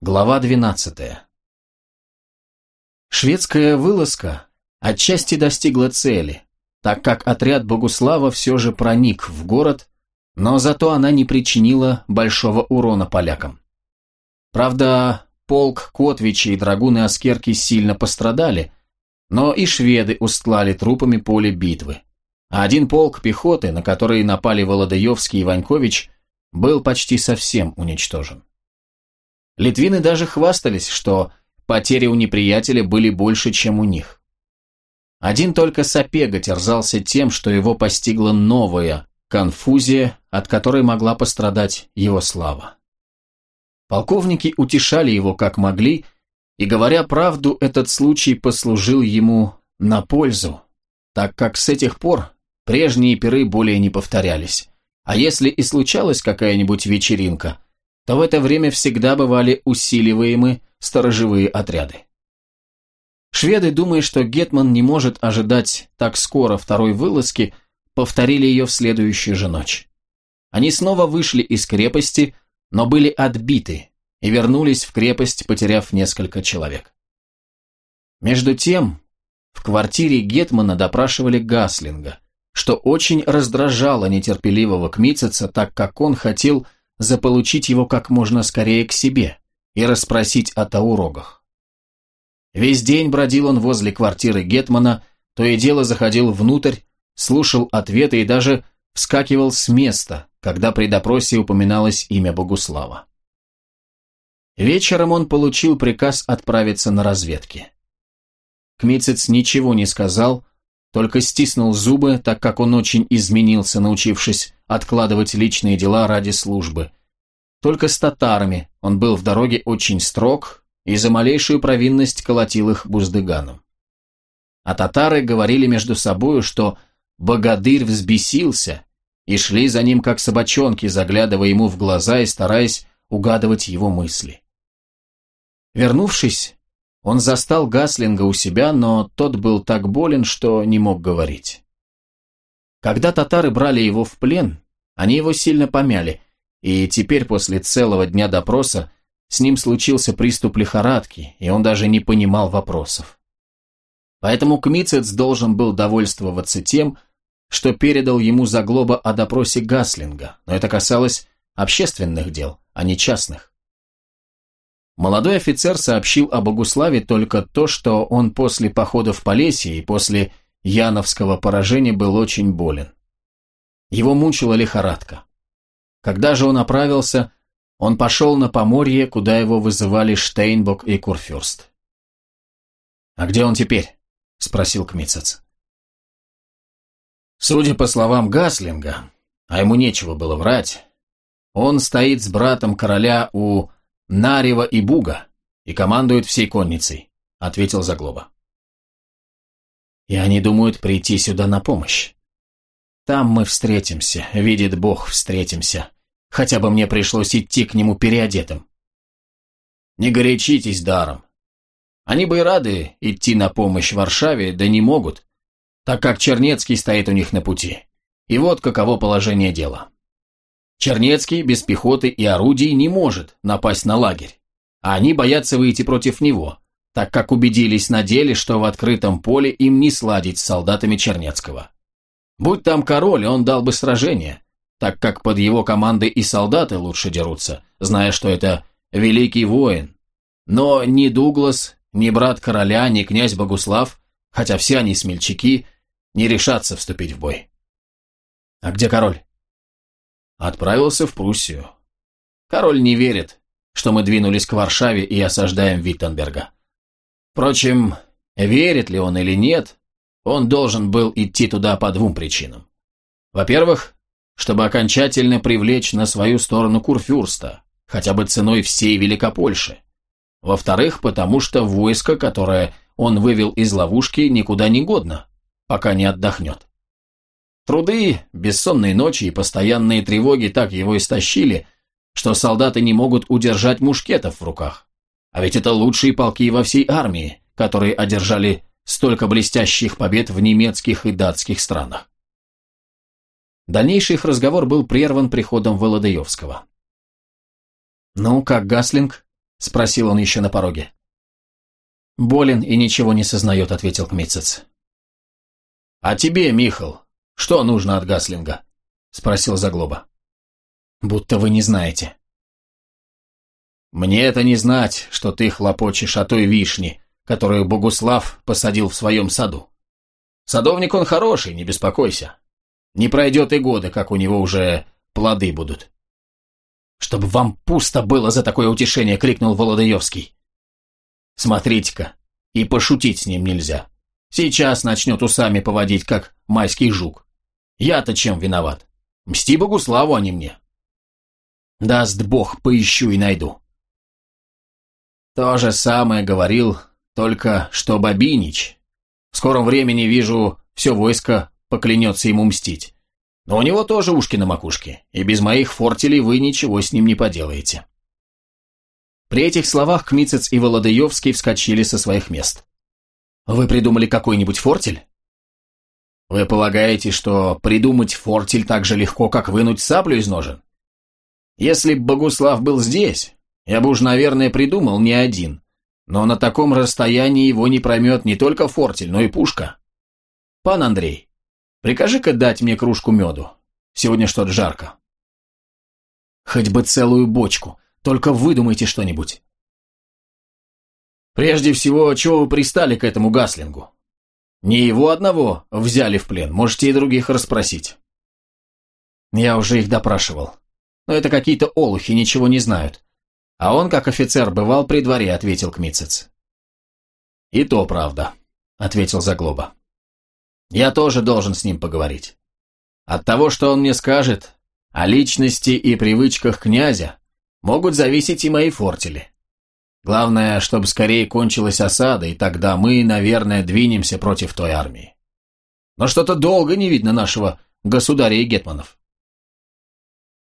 Глава 12. Шведская вылазка отчасти достигла цели, так как отряд Богуслава все же проник в город, но зато она не причинила большого урона полякам. Правда, полк Котвичи и драгуны Аскерки сильно пострадали, но и шведы устлали трупами поле битвы. А один полк пехоты, на который напали Володаевский и Ванькович, был почти совсем уничтожен. Литвины даже хвастались, что потери у неприятеля были больше, чем у них. Один только Сапега терзался тем, что его постигла новая конфузия, от которой могла пострадать его слава. Полковники утешали его как могли, и, говоря правду, этот случай послужил ему на пользу, так как с этих пор прежние пиры более не повторялись, а если и случалась какая-нибудь вечеринка – то в это время всегда бывали усиливаемы сторожевые отряды. Шведы, думая, что Гетман не может ожидать так скоро второй вылазки, повторили ее в следующую же ночь. Они снова вышли из крепости, но были отбиты и вернулись в крепость, потеряв несколько человек. Между тем, в квартире Гетмана допрашивали Гаслинга, что очень раздражало нетерпеливого Кмитцеца, так как он хотел заполучить его как можно скорее к себе и расспросить о таурогах. Весь день бродил он возле квартиры Гетмана, то и дело заходил внутрь, слушал ответы и даже вскакивал с места, когда при допросе упоминалось имя Богуслава. Вечером он получил приказ отправиться на разведки. Кмицец ничего не сказал, только стиснул зубы, так как он очень изменился, научившись откладывать личные дела ради службы. Только с татарами он был в дороге очень строг и за малейшую провинность колотил их буздыганом. А татары говорили между собою, что богадырь взбесился, и шли за ним как собачонки, заглядывая ему в глаза и стараясь угадывать его мысли. Вернувшись, он застал Гаслинга у себя, но тот был так болен, что не мог говорить. Когда татары брали его в плен, они его сильно помяли, и теперь после целого дня допроса с ним случился приступ лихорадки, и он даже не понимал вопросов. Поэтому Кмицец должен был довольствоваться тем, что передал ему заглоба о допросе Гаслинга, но это касалось общественных дел, а не частных. Молодой офицер сообщил о Богуславе только то, что он после похода в Полесье и после Яновского поражения был очень болен. Его мучила лихорадка. Когда же он оправился, он пошел на Поморье, куда его вызывали Штейнбок и Курфюрст. «А где он теперь?» – спросил Кмитцец. Судя по словам Гаслинга, а ему нечего было врать, он стоит с братом короля у Нарева и Буга и командует всей конницей», — ответил Заглоба. «И они думают прийти сюда на помощь. Там мы встретимся, видит Бог, встретимся. Хотя бы мне пришлось идти к нему переодетым». «Не горячитесь даром. Они бы и рады идти на помощь Варшаве, да не могут, так как Чернецкий стоит у них на пути. И вот каково положение дела». Чернецкий без пехоты и орудий не может напасть на лагерь, а они боятся выйти против него, так как убедились на деле, что в открытом поле им не сладить с солдатами Чернецкого. Будь там король, он дал бы сражение, так как под его командой и солдаты лучше дерутся, зная, что это великий воин. Но ни Дуглас, ни брат короля, ни князь Богуслав, хотя все они смельчаки, не решатся вступить в бой. А где король? Отправился в Пруссию. Король не верит, что мы двинулись к Варшаве и осаждаем Виттенберга. Впрочем, верит ли он или нет, он должен был идти туда по двум причинам. Во-первых, чтобы окончательно привлечь на свою сторону Курфюрста, хотя бы ценой всей Великопольши. Во-вторых, потому что войско, которое он вывел из ловушки, никуда не годно, пока не отдохнет. Труды, бессонные ночи и постоянные тревоги так его истощили, что солдаты не могут удержать мушкетов в руках. А ведь это лучшие полки во всей армии, которые одержали столько блестящих побед в немецких и датских странах. Дальнейший их разговор был прерван приходом Володаевского. «Ну, как Гаслинг?» – спросил он еще на пороге. «Болен и ничего не сознает», – ответил Кмитцец. «А тебе, Михал, что нужно от Гаслинга?» – спросил Заглоба. «Будто вы не знаете». «Мне это не знать, что ты хлопочешь о той вишне, которую Богуслав посадил в своем саду. Садовник он хороший, не беспокойся. Не пройдет и года, как у него уже плоды будут». «Чтобы вам пусто было за такое утешение!» — крикнул Володаевский. «Смотрите-ка, и пошутить с ним нельзя. Сейчас начнет усами поводить, как майский жук. Я-то чем виноват? Мсти Богуславу, а не мне. Даст Бог, поищу и найду». То же самое говорил, только что Бабинич. В скором времени, вижу, все войско поклянется ему мстить. Но у него тоже ушки на макушке, и без моих фортелей вы ничего с ним не поделаете. При этих словах Кмицец и Володаевский вскочили со своих мест. «Вы придумали какой-нибудь фортель?» «Вы полагаете, что придумать фортель так же легко, как вынуть саблю из ножен? Если б Богуслав был здесь, я бы уж, наверное, придумал не один, но на таком расстоянии его не проймет не только фортель, но и пушка. Пан Андрей, Прикажи-ка дать мне кружку меду. Сегодня что-то жарко. Хоть бы целую бочку, только выдумайте что-нибудь. Прежде всего, чего вы пристали к этому Гаслингу? Не его одного взяли в плен, можете и других расспросить. Я уже их допрашивал. Но это какие-то олухи, ничего не знают. А он, как офицер, бывал при дворе, ответил Кмицец. И то правда, ответил Заглоба. Я тоже должен с ним поговорить. От того, что он мне скажет о личности и привычках князя, могут зависеть и мои фортели. Главное, чтобы скорее кончилась осада, и тогда мы, наверное, двинемся против той армии. Но что-то долго не видно нашего государя и гетманов.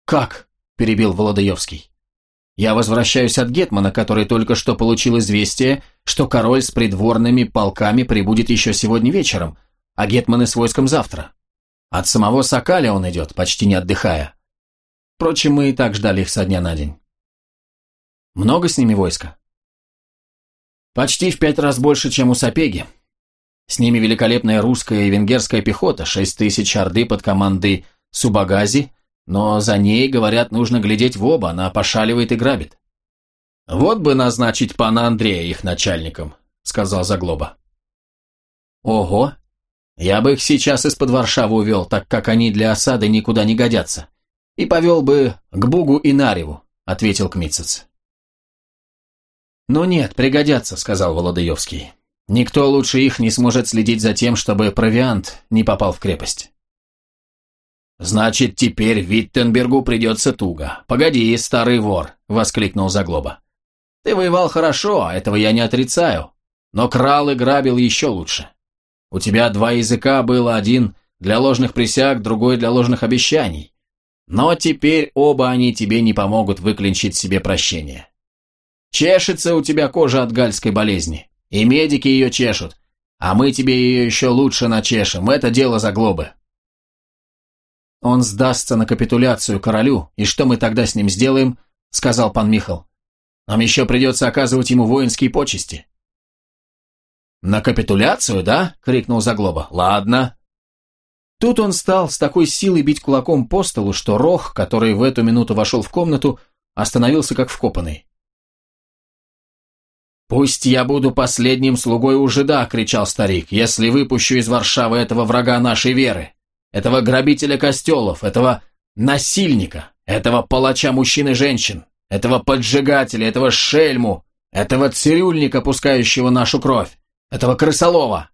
«Как?» – перебил Володаевский. «Я возвращаюсь от гетмана, который только что получил известие, что король с придворными полками прибудет еще сегодня вечером, а гетманы с войском завтра. От самого Сокаля он идет, почти не отдыхая. Впрочем, мы и так ждали их со дня на день. Много с ними войска? Почти в пять раз больше, чем у Сапеги. С ними великолепная русская и венгерская пехота, шесть тысяч орды под командой Субагази, но за ней, говорят, нужно глядеть в оба, она пошаливает и грабит. «Вот бы назначить пана Андрея их начальником», — сказал Заглоба. «Ого, я бы их сейчас из-под Варшавы увел, так как они для осады никуда не годятся. И повел бы к Бугу и Нареву, ответил Кмитцец. «Ну нет, пригодятся», — сказал Володаевский. «Никто лучше их не сможет следить за тем, чтобы провиант не попал в крепость». «Значит, теперь Виттенбергу придется туго. Погоди, старый вор», — воскликнул Заглоба. «Ты воевал хорошо, этого я не отрицаю. Но крал и грабил еще лучше. У тебя два языка было, один для ложных присяг, другой для ложных обещаний. Но теперь оба они тебе не помогут выклинчить себе прощение. Чешется у тебя кожа от гальской болезни, и медики ее чешут, а мы тебе ее еще лучше начешем, это дело за глобы. Он сдастся на капитуляцию королю, и что мы тогда с ним сделаем, сказал пан Михал. Нам еще придется оказывать ему воинские почести. «На капитуляцию, да?» — крикнул Заглоба. «Ладно». Тут он стал с такой силой бить кулаком по столу, что Рох, который в эту минуту вошел в комнату, остановился как вкопанный. «Пусть я буду последним слугой у жида!» — кричал старик. «Если выпущу из Варшавы этого врага нашей веры, этого грабителя костелов, этого насильника, этого палача мужчин и женщин, этого поджигателя, этого шельму, этого цирюльника, пускающего нашу кровь, этого крысолова.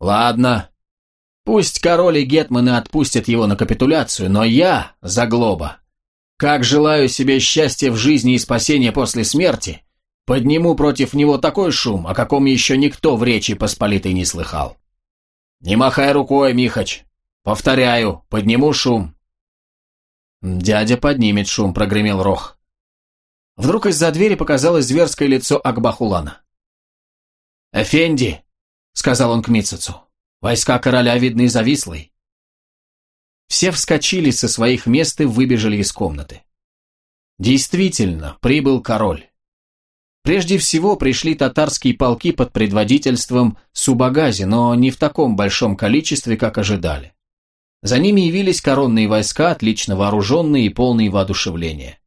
Ладно, пусть король и гетманы отпустят его на капитуляцию, но я, Заглоба, как желаю себе счастья в жизни и спасения после смерти, подниму против него такой шум, о каком еще никто в Речи Посполитой не слыхал. Не махай рукой, Михач. Повторяю, подниму шум. Дядя поднимет шум, прогремел Рох. Вдруг из-за двери показалось зверское лицо Акбахулана. «Эфенди!» — сказал он к Митцицу. «Войска короля видны завислой». Все вскочили со своих мест и выбежали из комнаты. Действительно, прибыл король. Прежде всего пришли татарские полки под предводительством Субагази, но не в таком большом количестве, как ожидали. За ними явились коронные войска, отлично вооруженные и полные воодушевления.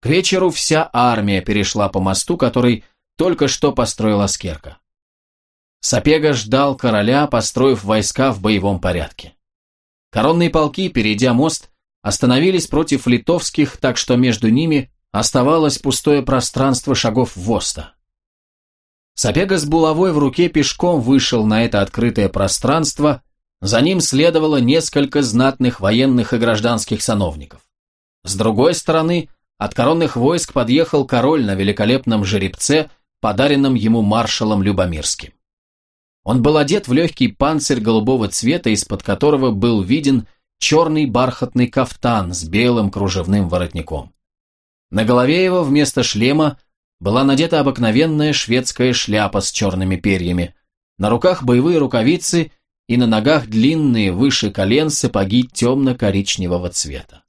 К вечеру вся армия перешла по мосту, который только что построил Аскерка. Сапега ждал короля, построив войска в боевом порядке. Коронные полки, перейдя мост, остановились против литовских, так что между ними оставалось пустое пространство шагов Воста. Сапега с булавой в руке пешком вышел на это открытое пространство, за ним следовало несколько знатных военных и гражданских сановников. С другой стороны, от коронных войск подъехал король на великолепном жеребце, подаренном ему маршалом Любомирским. Он был одет в легкий панцирь голубого цвета, из-под которого был виден черный бархатный кафтан с белым кружевным воротником. На голове его вместо шлема была надета обыкновенная шведская шляпа с черными перьями, на руках боевые рукавицы и на ногах длинные выше колен сапоги темно-коричневого цвета.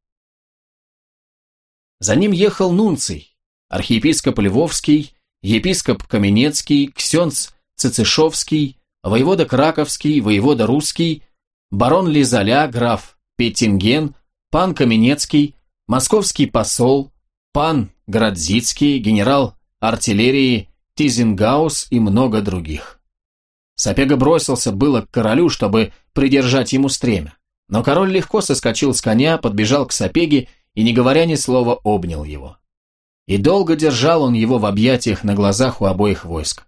За ним ехал Нунций, архиепископ Львовский, епископ Каменецкий, ксенц Цицишовский, воевода Краковский, воевода Русский, барон Лизаля, граф Петтинген, пан Каменецкий, московский посол, пан Градзицкий, генерал артиллерии Тизенгаус и много других. Сапега бросился было к королю, чтобы придержать ему стремя, но король легко соскочил с коня, подбежал к Сапеге и, не говоря ни слова, обнял его. И долго держал он его в объятиях на глазах у обоих войск.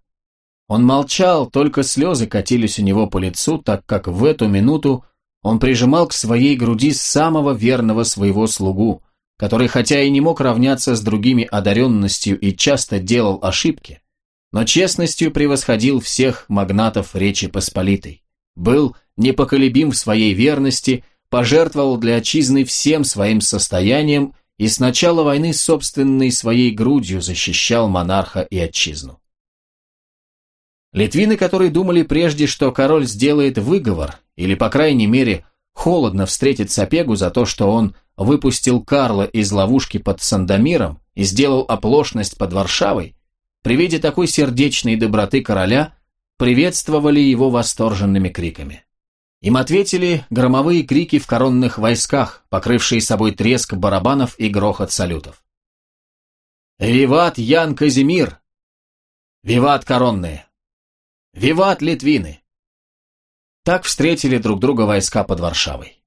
Он молчал, только слезы катились у него по лицу, так как в эту минуту он прижимал к своей груди самого верного своего слугу, который хотя и не мог равняться с другими одаренностью и часто делал ошибки, но честностью превосходил всех магнатов Речи Посполитой, был непоколебим в своей верности, пожертвовал для отчизны всем своим состоянием и с начала войны собственной своей грудью защищал монарха и отчизну. Литвины, которые думали прежде, что король сделает выговор, или, по крайней мере, холодно встретит Сапегу за то, что он выпустил Карла из ловушки под Сандомиром и сделал оплошность под Варшавой, при виде такой сердечной доброты короля приветствовали его восторженными криками. Им ответили громовые крики в коронных войсках, покрывшие собой треск барабанов и грохот салютов. «Виват Ян Казимир! Виват коронные! Виват Литвины!» Так встретили друг друга войска под Варшавой.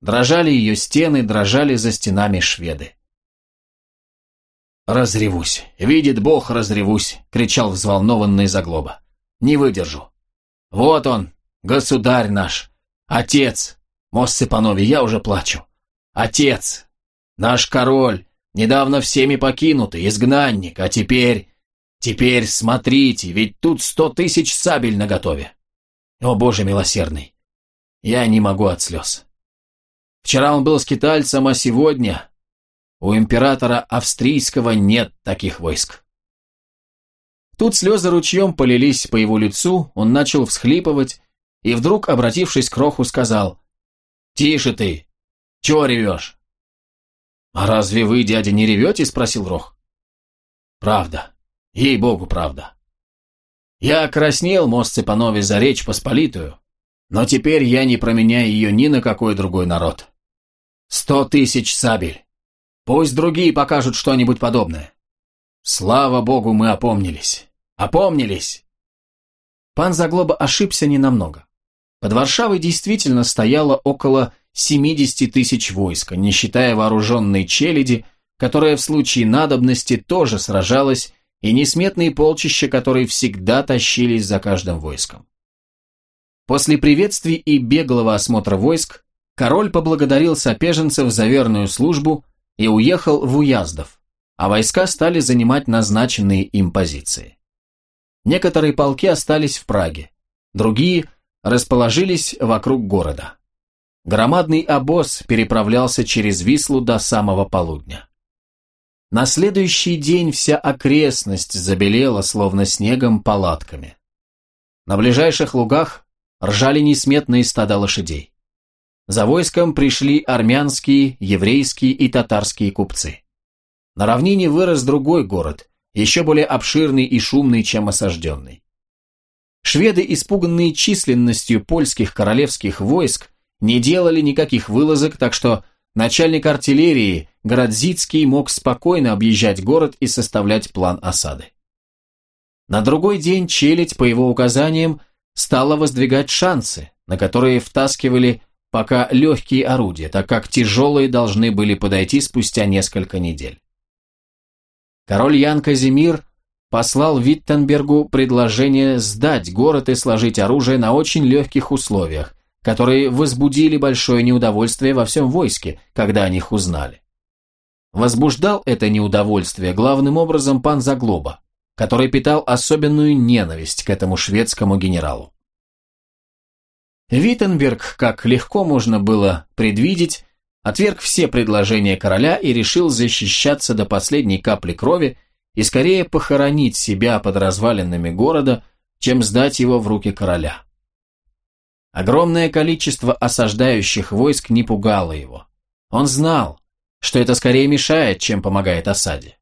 Дрожали ее стены, дрожали за стенами шведы. «Разревусь! Видит Бог, разревусь!» — кричал взволнованный Заглоба. «Не выдержу! Вот он, государь наш!» Отец! Мост Степанове, я уже плачу. Отец! Наш король, недавно всеми покинутый, изгнанник, а теперь... Теперь смотрите, ведь тут сто тысяч сабель наготове. О, Боже милосердный! Я не могу от слез. Вчера он был скитальцем, а сегодня... У императора австрийского нет таких войск. Тут слезы ручьем полились по его лицу, он начал всхлипывать, и вдруг, обратившись к Роху, сказал «Тише ты! Чего ревешь?» «А разве вы, дядя, не ревете?» – спросил Рох. «Правда. Ей-богу, правда. Я краснел, мост Цепанове, за речь посполитую, но теперь я не променяю ее ни на какой другой народ. Сто тысяч сабель. Пусть другие покажут что-нибудь подобное. Слава богу, мы опомнились. Опомнились!» Пан Заглоба ошибся ненамного. Под Варшавой действительно стояло около 70 тысяч войска, не считая вооруженной челяди, которая в случае надобности тоже сражалась, и несметные полчища, которые всегда тащились за каждым войском. После приветствий и беглого осмотра войск король поблагодарил сопеженцев за верную службу и уехал в Уяздов, а войска стали занимать назначенные им позиции. Некоторые полки остались в Праге, другие – расположились вокруг города. Громадный обоз переправлялся через Вислу до самого полудня. На следующий день вся окрестность забелела, словно снегом, палатками. На ближайших лугах ржали несметные стада лошадей. За войском пришли армянские, еврейские и татарские купцы. На равнине вырос другой город, еще более обширный и шумный, чем осажденный. Шведы, испуганные численностью польских королевских войск, не делали никаких вылазок, так что начальник артиллерии Городзицкий мог спокойно объезжать город и составлять план осады. На другой день челядь, по его указаниям, стала воздвигать шансы, на которые втаскивали пока легкие орудия, так как тяжелые должны были подойти спустя несколько недель. Король Ян Казимир послал Виттенбергу предложение сдать город и сложить оружие на очень легких условиях, которые возбудили большое неудовольствие во всем войске, когда о них узнали. Возбуждал это неудовольствие главным образом пан Заглоба, который питал особенную ненависть к этому шведскому генералу. Виттенберг, как легко можно было предвидеть, отверг все предложения короля и решил защищаться до последней капли крови и скорее похоронить себя под развалинами города, чем сдать его в руки короля. Огромное количество осаждающих войск не пугало его. Он знал, что это скорее мешает, чем помогает осаде.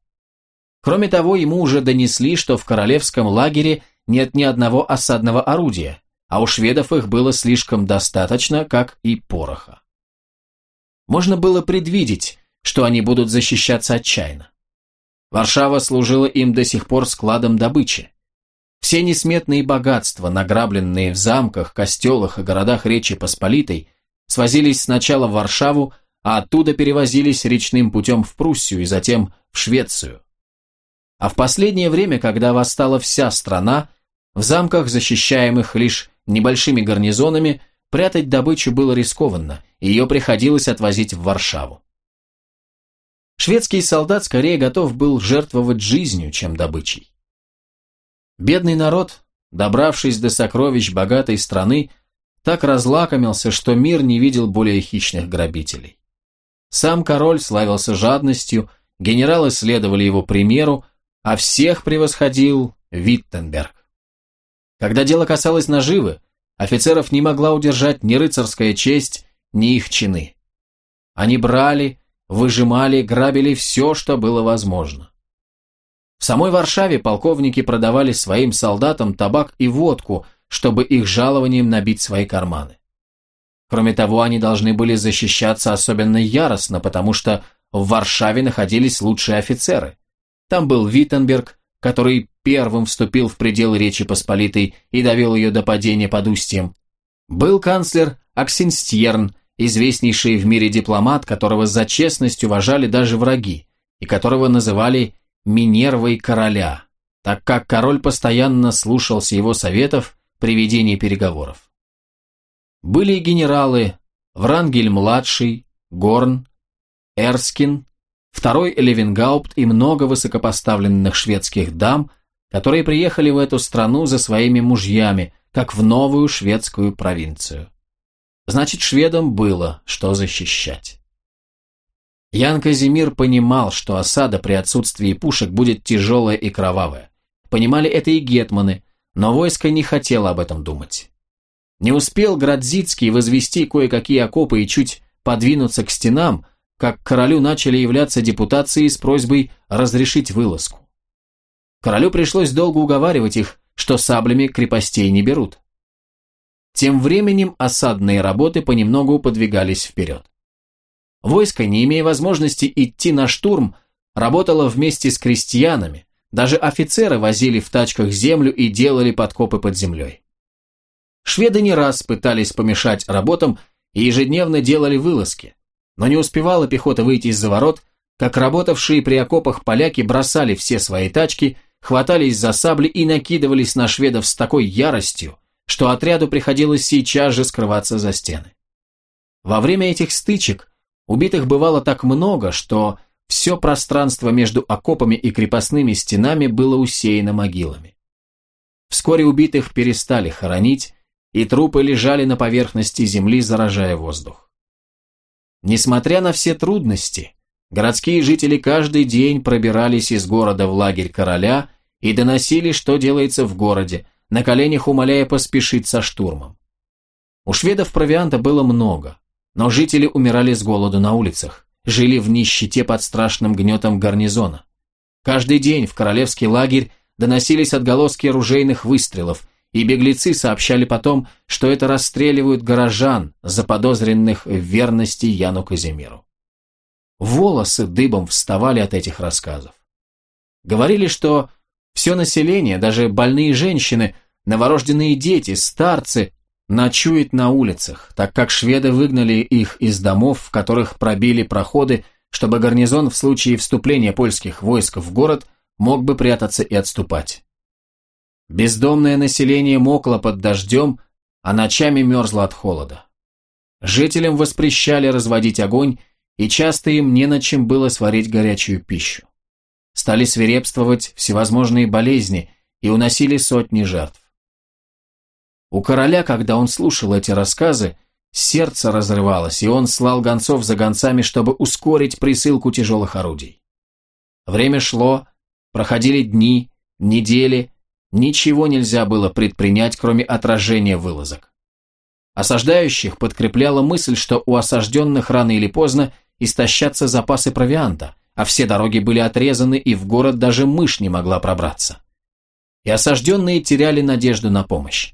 Кроме того, ему уже донесли, что в королевском лагере нет ни одного осадного орудия, а у шведов их было слишком достаточно, как и пороха. Можно было предвидеть, что они будут защищаться отчаянно. Варшава служила им до сих пор складом добычи. Все несметные богатства, награбленные в замках, костелах и городах Речи Посполитой, свозились сначала в Варшаву, а оттуда перевозились речным путем в Пруссию и затем в Швецию. А в последнее время, когда восстала вся страна, в замках, защищаемых лишь небольшими гарнизонами, прятать добычу было рискованно, и ее приходилось отвозить в Варшаву. Шведский солдат скорее готов был жертвовать жизнью, чем добычей. Бедный народ, добравшись до сокровищ богатой страны, так разлакомился, что мир не видел более хищных грабителей. Сам король славился жадностью, генералы следовали его примеру, а всех превосходил Виттенберг. Когда дело касалось наживы, офицеров не могла удержать ни рыцарская честь, ни их чины. Они брали, выжимали, грабили все, что было возможно. В самой Варшаве полковники продавали своим солдатам табак и водку, чтобы их жалованием набить свои карманы. Кроме того, они должны были защищаться особенно яростно, потому что в Варшаве находились лучшие офицеры. Там был Виттенберг, который первым вступил в пределы Речи Посполитой и довел ее до падения под устьем. Был канцлер Аксенстьерн, известнейший в мире дипломат, которого за честность уважали даже враги, и которого называли Минервой короля, так как король постоянно слушался его советов при ведении переговоров. Были генералы Врангель-младший, Горн, Эрскин, второй Левенгаупт и много высокопоставленных шведских дам, которые приехали в эту страну за своими мужьями, как в новую шведскую провинцию. Значит, шведам было что защищать. Ян Казимир понимал, что осада при отсутствии пушек будет тяжелая и кровавая. Понимали это и гетманы, но войско не хотело об этом думать. Не успел Градзицкий возвести кое-какие окопы и чуть подвинуться к стенам, как королю начали являться депутации с просьбой разрешить вылазку. Королю пришлось долго уговаривать их, что саблями крепостей не берут. Тем временем осадные работы понемногу подвигались вперед. Войско, не имея возможности идти на штурм, работало вместе с крестьянами, даже офицеры возили в тачках землю и делали подкопы под землей. Шведы не раз пытались помешать работам и ежедневно делали вылазки, но не успевала пехота выйти из-за ворот, как работавшие при окопах поляки бросали все свои тачки, хватались за сабли и накидывались на шведов с такой яростью, что отряду приходилось сейчас же скрываться за стены. Во время этих стычек убитых бывало так много, что все пространство между окопами и крепостными стенами было усеяно могилами. Вскоре убитых перестали хоронить, и трупы лежали на поверхности земли, заражая воздух. Несмотря на все трудности, городские жители каждый день пробирались из города в лагерь короля и доносили, что делается в городе, на коленях умоляя поспешить со штурмом. У шведов провианта было много, но жители умирали с голоду на улицах, жили в нищете под страшным гнетом гарнизона. Каждый день в королевский лагерь доносились отголоски ружейных выстрелов, и беглецы сообщали потом, что это расстреливают горожан, заподозренных в верности Яну Казимиру. Волосы дыбом вставали от этих рассказов. Говорили, что все население, даже больные женщины, новорожденные дети, старцы, ночует на улицах, так как шведы выгнали их из домов, в которых пробили проходы, чтобы гарнизон в случае вступления польских войск в город мог бы прятаться и отступать. Бездомное население мокло под дождем, а ночами мерзло от холода. Жителям воспрещали разводить огонь, и часто им не на чем было сварить горячую пищу. Стали свирепствовать всевозможные болезни и уносили сотни жертв. У короля, когда он слушал эти рассказы, сердце разрывалось, и он слал гонцов за гонцами, чтобы ускорить присылку тяжелых орудий. Время шло, проходили дни, недели, Ничего нельзя было предпринять, кроме отражения вылазок. Осаждающих подкрепляла мысль, что у осажденных рано или поздно истощатся запасы провианта, а все дороги были отрезаны, и в город даже мышь не могла пробраться. И осажденные теряли надежду на помощь.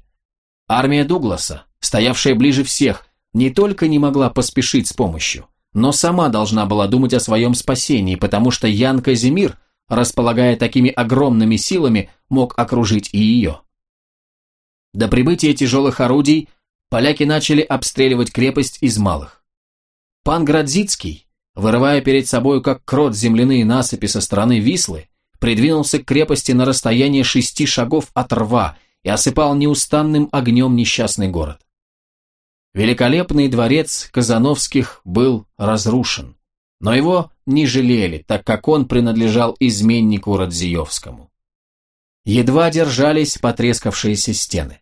Армия Дугласа, стоявшая ближе всех, не только не могла поспешить с помощью, но сама должна была думать о своем спасении, потому что Ян Казимир – располагая такими огромными силами, мог окружить и ее. До прибытия тяжелых орудий поляки начали обстреливать крепость из малых. Пан Градзицкий, вырывая перед собой как крот земляные насыпи со стороны Вислы, придвинулся к крепости на расстояние шести шагов от рва и осыпал неустанным огнем несчастный город. Великолепный дворец Казановских был разрушен. Но его не жалели, так как он принадлежал изменнику Радзиевскому. Едва держались потрескавшиеся стены.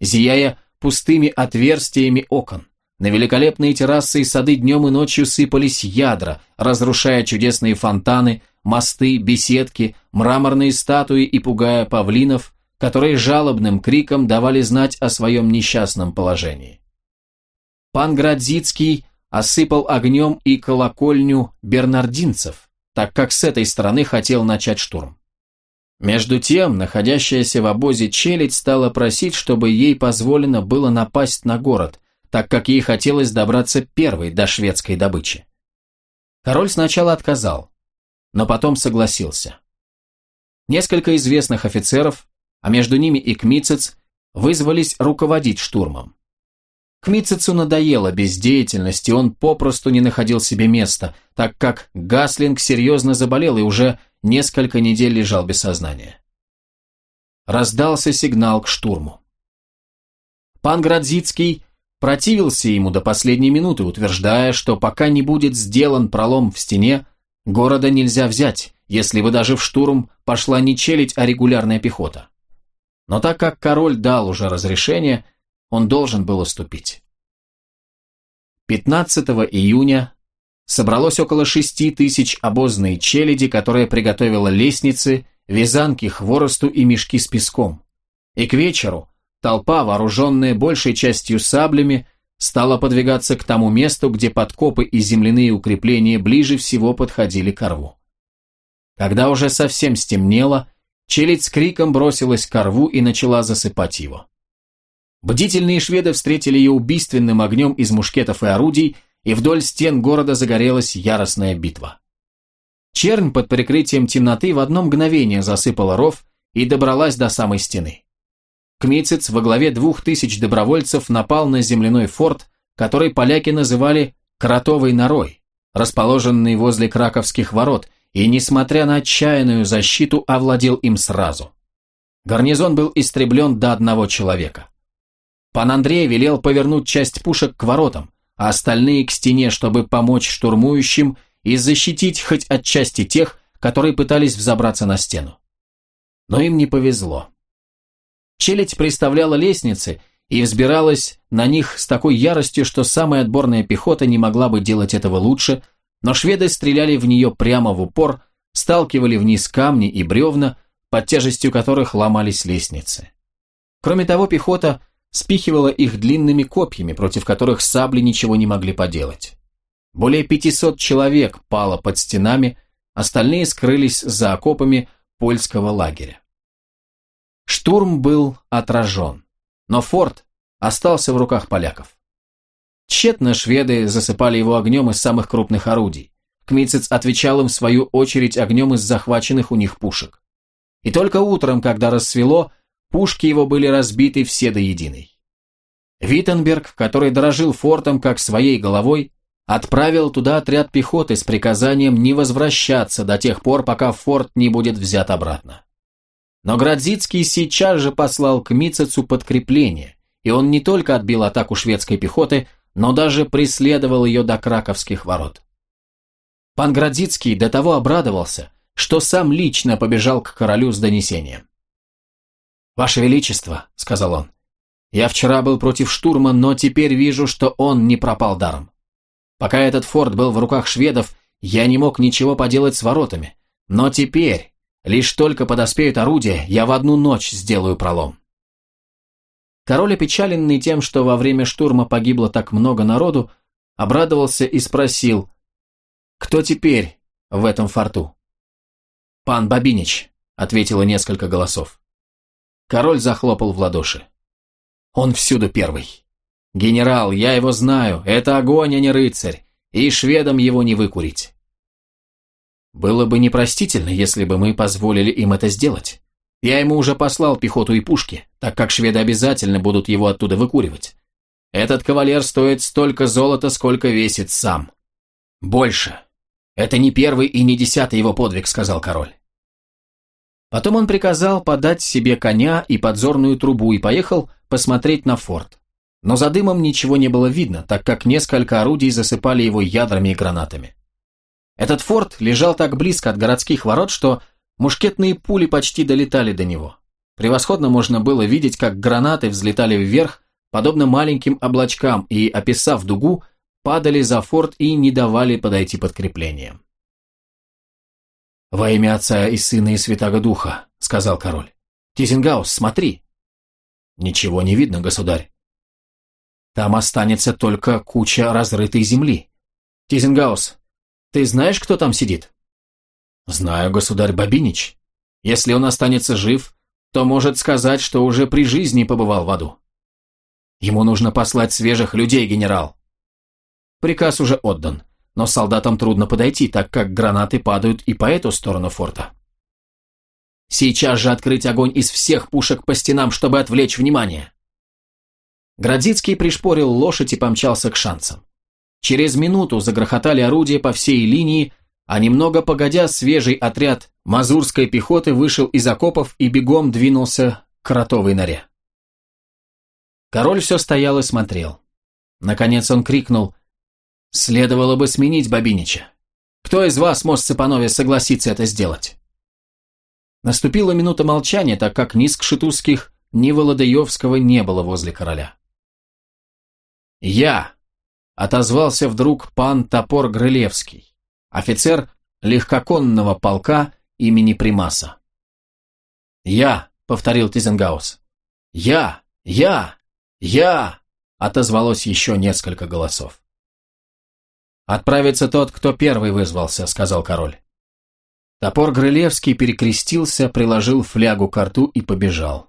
Зияя пустыми отверстиями окон, на великолепные террасы и сады днем и ночью сыпались ядра, разрушая чудесные фонтаны, мосты, беседки, мраморные статуи и пугая павлинов, которые жалобным криком давали знать о своем несчастном положении. Пан Градзицкий осыпал огнем и колокольню бернардинцев, так как с этой стороны хотел начать штурм. Между тем, находящаяся в обозе челядь стала просить, чтобы ей позволено было напасть на город, так как ей хотелось добраться первой до шведской добычи. Король сначала отказал, но потом согласился. Несколько известных офицеров, а между ними и Кмицец, вызвались руководить штурмом. Кмитцицу надоела бездеятельность, и он попросту не находил себе места, так как Гаслинг серьезно заболел и уже несколько недель лежал без сознания. Раздался сигнал к штурму. Пан Градзицкий противился ему до последней минуты, утверждая, что пока не будет сделан пролом в стене, города нельзя взять, если бы даже в штурм пошла не челядь, а регулярная пехота. Но так как король дал уже разрешение, он должен был уступить. 15 июня собралось около шести тысяч обозной челяди, которая приготовила лестницы, вязанки хворосту и мешки с песком. И к вечеру толпа, вооруженная большей частью саблями, стала подвигаться к тому месту, где подкопы и земляные укрепления ближе всего подходили к рву. Когда уже совсем стемнело, челядь с криком бросилась к рву и начала засыпать его. Бдительные шведы встретили ее убийственным огнем из мушкетов и орудий, и вдоль стен города загорелась яростная битва. Чернь под прикрытием темноты в одно мгновение засыпала ров и добралась до самой стены. Кмицец во главе двух тысяч добровольцев напал на земляной форт, который поляки называли «кротовой норой», расположенный возле краковских ворот, и, несмотря на отчаянную защиту, овладел им сразу. Гарнизон был истреблен до одного человека. Пан Андрей велел повернуть часть пушек к воротам, а остальные к стене, чтобы помочь штурмующим и защитить хоть отчасти тех, которые пытались взобраться на стену. Но им не повезло. Челядь приставляла лестницы и взбиралась на них с такой яростью, что самая отборная пехота не могла бы делать этого лучше, но шведы стреляли в нее прямо в упор, сталкивали вниз камни и бревна, под тяжестью которых ломались лестницы. Кроме того, пехота – спихивала их длинными копьями, против которых сабли ничего не могли поделать. Более 500 человек пало под стенами, остальные скрылись за окопами польского лагеря. Штурм был отражен, но форт остался в руках поляков. Тщетно шведы засыпали его огнем из самых крупных орудий. Кмицец отвечал им в свою очередь огнем из захваченных у них пушек. И только утром, когда рассвело, пушки его были разбиты все до единой. Виттенберг, который дорожил фортом как своей головой, отправил туда отряд пехоты с приказанием не возвращаться до тех пор, пока форт не будет взят обратно. Но Градзицкий сейчас же послал к Мицецу подкрепление, и он не только отбил атаку шведской пехоты, но даже преследовал ее до краковских ворот. Пан Градзицкий до того обрадовался, что сам лично побежал к королю с донесением. «Ваше Величество», — сказал он, — «я вчера был против штурма, но теперь вижу, что он не пропал даром. Пока этот форт был в руках шведов, я не мог ничего поделать с воротами, но теперь, лишь только подоспеют орудия, я в одну ночь сделаю пролом». Король, опечаленный тем, что во время штурма погибло так много народу, обрадовался и спросил, «Кто теперь в этом форту?» «Пан Бабинич», — ответило несколько голосов. Король захлопал в ладоши. «Он всюду первый. Генерал, я его знаю, это огонь, а не рыцарь, и шведам его не выкурить». Было бы непростительно, если бы мы позволили им это сделать. Я ему уже послал пехоту и пушки, так как шведы обязательно будут его оттуда выкуривать. Этот кавалер стоит столько золота, сколько весит сам. Больше. Это не первый и не десятый его подвиг, сказал король. Потом он приказал подать себе коня и подзорную трубу и поехал посмотреть на форт. Но за дымом ничего не было видно, так как несколько орудий засыпали его ядрами и гранатами. Этот форт лежал так близко от городских ворот, что Мушкетные пули почти долетали до него. Превосходно можно было видеть, как гранаты взлетали вверх, подобно маленьким облачкам, и, описав дугу, падали за форт и не давали подойти подкреплениям. «Во имя Отца и Сына и Святаго Духа», — сказал король. «Тизенгаус, смотри!» «Ничего не видно, государь». «Там останется только куча разрытой земли. Тизенгаус, ты знаешь, кто там сидит?» Знаю, государь Бабинич. Если он останется жив, то может сказать, что уже при жизни побывал в аду. Ему нужно послать свежих людей, генерал. Приказ уже отдан, но солдатам трудно подойти, так как гранаты падают и по эту сторону форта. Сейчас же открыть огонь из всех пушек по стенам, чтобы отвлечь внимание. Градицкий пришпорил лошадь и помчался к шансам. Через минуту загрохотали орудия по всей линии, а немного погодя, свежий отряд мазурской пехоты вышел из окопов и бегом двинулся к кротовой норе. Король все стоял и смотрел. Наконец он крикнул «Следовало бы сменить Бабинича. Кто из вас, мост Цепанове, согласится это сделать?» Наступила минута молчания, так как ни Скшетузских, ни Володаевского не было возле короля. «Я!» — отозвался вдруг пан Топор Грылевский офицер легкоконного полка имени Примаса. «Я», — повторил Тизенгаус. «Я! Я! Я!» — отозвалось еще несколько голосов. «Отправится тот, кто первый вызвался», — сказал король. Топор Грылевский перекрестился, приложил флягу к рту и побежал.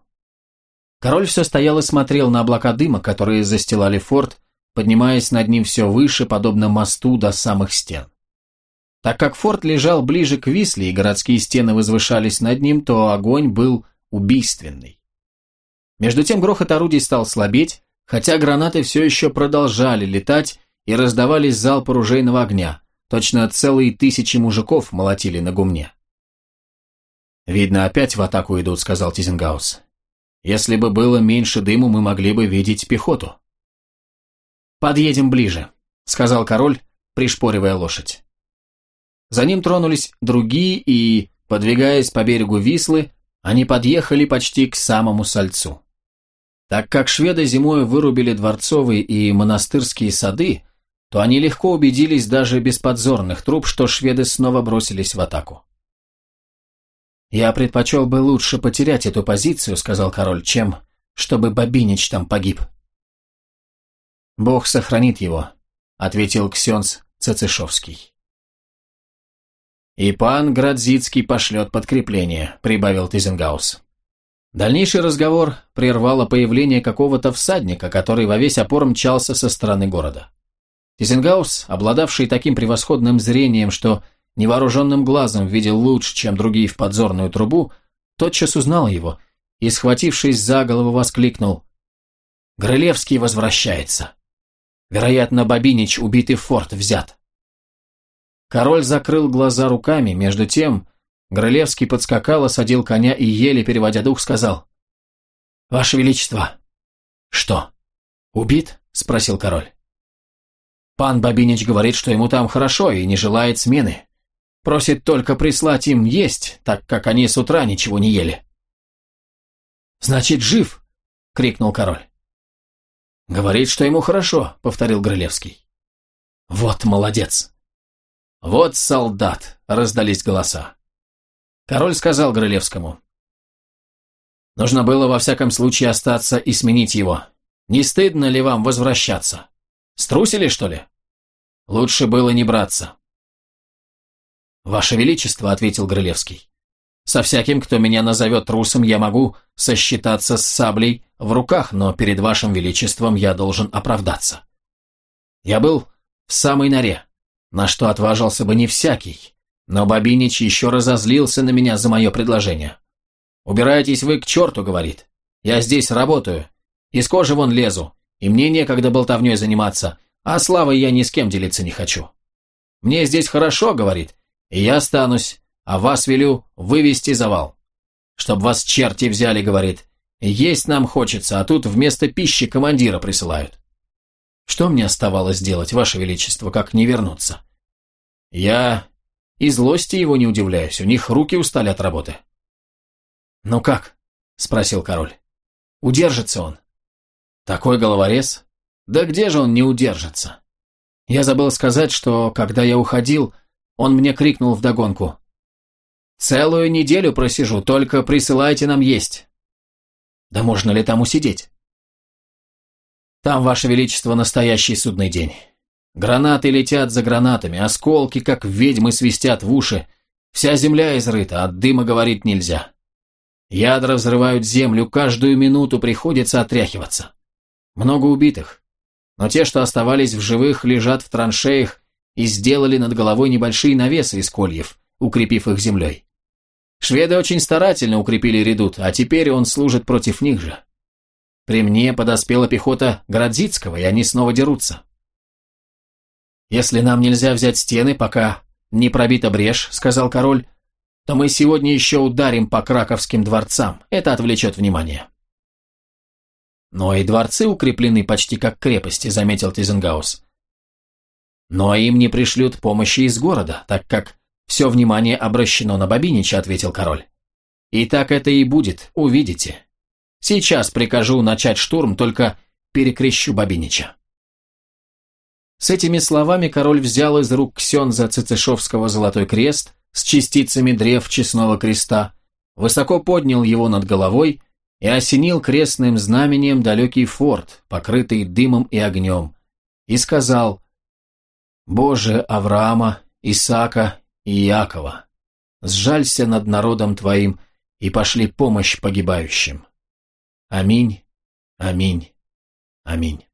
Король все стоял и смотрел на облака дыма, которые застилали форт, поднимаясь над ним все выше, подобно мосту до самых стен. Так как форт лежал ближе к Висле и городские стены возвышались над ним, то огонь был убийственный. Между тем грохот орудий стал слабеть, хотя гранаты все еще продолжали летать и раздавались залпы ружейного огня. Точно целые тысячи мужиков молотили на гумне. «Видно, опять в атаку идут», — сказал Тизенгаус. «Если бы было меньше дыму, мы могли бы видеть пехоту». «Подъедем ближе», — сказал король, пришпоривая лошадь. За ним тронулись другие, и, подвигаясь по берегу Вислы, они подъехали почти к самому Сальцу. Так как шведы зимой вырубили дворцовые и монастырские сады, то они легко убедились даже без подзорных труб, что шведы снова бросились в атаку. «Я предпочел бы лучше потерять эту позицию», — сказал король, — «чем чтобы Бабинич там погиб». «Бог сохранит его», — ответил Ксенц Цецишовский. «И пан Градзицкий пошлет подкрепление», — прибавил Тизенгаус. Дальнейший разговор прервало появление какого-то всадника, который во весь опор мчался со стороны города. Тизенгаус, обладавший таким превосходным зрением, что невооруженным глазом видел лучше, чем другие в подзорную трубу, тотчас узнал его и, схватившись за голову, воскликнул «Грылевский возвращается! Вероятно, Бабинич, убитый форт, взят!» Король закрыл глаза руками, между тем Грылевский подскакал, осадил коня и, еле переводя дух, сказал «Ваше Величество!» «Что? Убит?» – спросил король. Пан Бабинич говорит, что ему там хорошо и не желает смены. Просит только прислать им есть, так как они с утра ничего не ели. «Значит, жив!» — крикнул король. «Говорит, что ему хорошо», — повторил Грылевский. «Вот молодец!» «Вот солдат!» — раздались голоса. Король сказал Грылевскому. «Нужно было во всяком случае остаться и сменить его. Не стыдно ли вам возвращаться? Струсили, что ли? Лучше было не браться». «Ваше Величество», — ответил Грылевский, со всяким, кто меня назовет трусом, я могу сосчитаться с саблей в руках, но перед вашим величеством я должен оправдаться. Я был в самой норе, на что отважился бы не всякий, но Бабинич еще разозлился на меня за мое предложение. «Убирайтесь вы к черту», — говорит. «Я здесь работаю, из кожи вон лезу, и мне некогда болтовней заниматься, а славой я ни с кем делиться не хочу. Мне здесь хорошо», — говорит, — «и я останусь, а вас велю вывести завал. Чтоб вас черти взяли, говорит. Есть нам хочется, а тут вместо пищи командира присылают. Что мне оставалось делать, ваше величество, как не вернуться? Я и злости его не удивляюсь, у них руки устали от работы. Ну как? Спросил король. Удержится он? Такой головорез? Да где же он не удержится? Я забыл сказать, что, когда я уходил, он мне крикнул вдогонку. Целую неделю просижу, только присылайте нам есть. Да можно ли там усидеть? Там, Ваше Величество, настоящий судный день. Гранаты летят за гранатами, осколки, как ведьмы, свистят в уши. Вся земля изрыта, от дыма говорить нельзя. Ядра взрывают землю, каждую минуту приходится отряхиваться. Много убитых. Но те, что оставались в живых, лежат в траншеях и сделали над головой небольшие навесы из кольев, укрепив их землей. Шведы очень старательно укрепили редут, а теперь он служит против них же. При мне подоспела пехота Градзицкого, и они снова дерутся. «Если нам нельзя взять стены, пока не пробита брешь», — сказал король, «то мы сегодня еще ударим по краковским дворцам. Это отвлечет внимание». «Но и дворцы укреплены почти как крепости», — заметил Тизенгаус. «Но им не пришлют помощи из города, так как «Все внимание обращено на Бабинича», — ответил король. «И так это и будет, увидите. Сейчас прикажу начать штурм, только перекрещу Бабинича». С этими словами король взял из рук Ксенза Цицишовского золотой крест с частицами древ честного креста, высоко поднял его над головой и осенил крестным знамением далекий форт, покрытый дымом и огнем, и сказал «Боже Авраама, Исаака и Иакова, сжалься над народом Твоим и пошли помощь погибающим. Аминь, аминь, аминь.